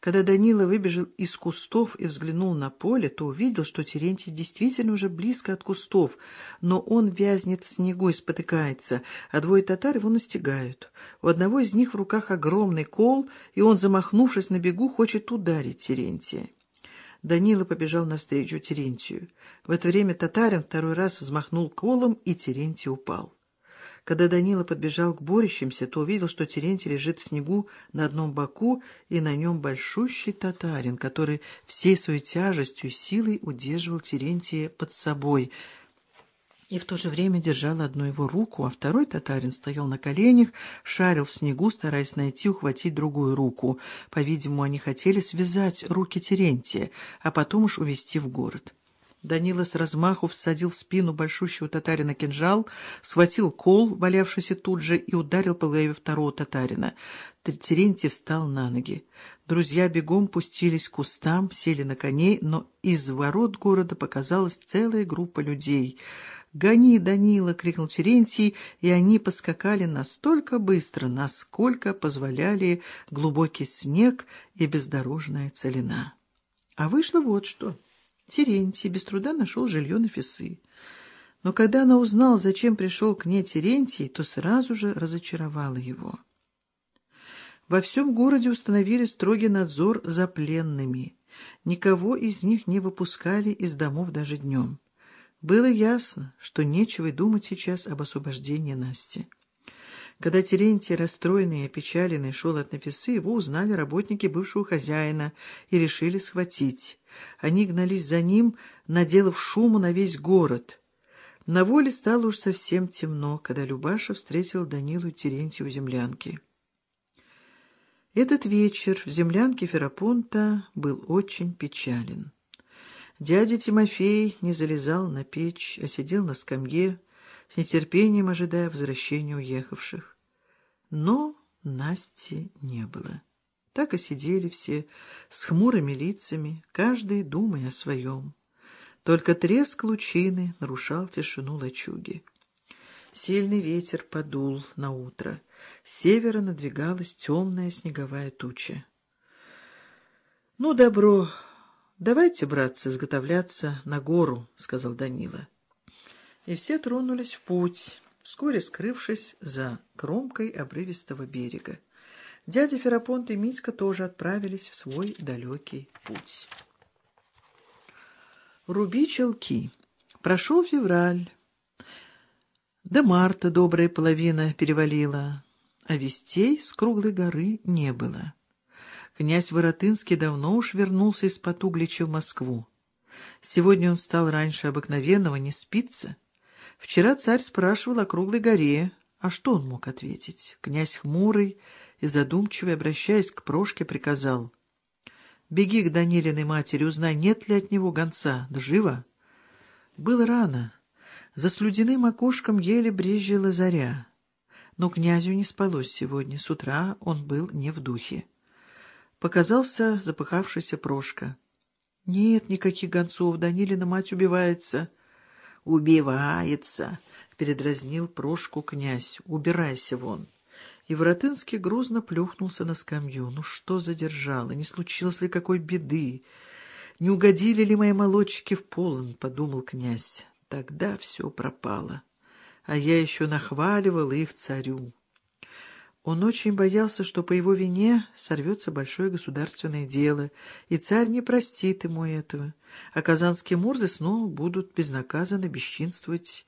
Когда Данила выбежал из кустов и взглянул на поле, то увидел, что Терентий действительно уже близко от кустов, но он вязнет в снегу и спотыкается, а двое татар его настигают. У одного из них в руках огромный кол, и он, замахнувшись на бегу, хочет ударить Терентия. Данила побежал навстречу Терентию. В это время татарин второй раз взмахнул колом, и Терентий упал. Когда Данила подбежал к борющимся, то увидел, что Терентий лежит в снегу на одном боку, и на нем большущий татарин, который всей своей тяжестью и силой удерживал Терентия под собой — и в то же время держал одну его руку, а второй татарин стоял на коленях, шарил в снегу, стараясь найти и ухватить другую руку. По-видимому, они хотели связать руки Терентия, а потом уж увести в город. Данила с размаху всадил в спину большущего татарина кинжал, схватил кол, валявшийся тут же, и ударил по голове второго татарина. Терентий встал на ноги. Друзья бегом пустились к кустам, сели на коней, но из ворот города показалась целая группа людей — «Гони, Данила!» — крикнул Терентий, и они поскакали настолько быстро, насколько позволяли глубокий снег и бездорожная целина. А вышло вот что. Терентий без труда нашел жилье на Фесы. Но когда она узнала, зачем пришел к ней Терентий, то сразу же разочаровала его. Во всем городе установили строгий надзор за пленными. Никого из них не выпускали из домов даже днем. Было ясно, что нечего и думать сейчас об освобождении Насти. Когда Терентий, расстроенный и опечаленный, шел от Нафисы, его узнали работники бывшего хозяина и решили схватить. Они гнались за ним, наделав шуму на весь город. На воле стало уж совсем темно, когда Любаша встретил Данилу и Терентия у землянки. Этот вечер в землянке Ферапонта был очень печален. Дядя Тимофей не залезал на печь, а сидел на скамье, с нетерпением ожидая возвращения уехавших. Но Насти не было. Так и сидели все с хмурыми лицами, каждый думая о своем. Только треск лучины нарушал тишину лачуги. Сильный ветер подул на утро. С севера надвигалась темная снеговая туча. — Ну, добро, «Давайте, братцы, изготовляться на гору», — сказал Данила. И все тронулись в путь, вскоре скрывшись за кромкой обрывистого берега. Дядя Ферапонт и Митька тоже отправились в свой далекий путь. Руби челки. Прошел февраль. До марта добрая половина перевалила, а вестей с круглой горы не было. Князь Воротынский давно уж вернулся из Потуглича в Москву. Сегодня он встал раньше обыкновенного, не спится. Вчера царь спрашивал о круглой горе, а что он мог ответить? Князь хмурый и задумчивый, обращаясь к Прошке, приказал. «Беги к Данилиной матери, узнай, нет ли от него гонца. Да живо!» Было рано. За слюдяным окошком еле брезжила заря. Но князю не спалось сегодня. С утра он был не в духе. Показался запыхавшийся Прошка. — Нет никаких гонцов, Данилина мать убивается. — Убивается, — передразнил Прошку князь. — Убирайся вон. И Воротынский грузно плюхнулся на скамью. Ну что задержало? Не случилось ли какой беды? Не угодили ли мои молодчики в полон? — подумал князь. Тогда все пропало. А я еще нахваливал их царю. Он очень боялся, что по его вине сорвется большое государственное дело, и царь не простит ему этого, а казанские мурзы снова будут безнаказанно бесчинствовать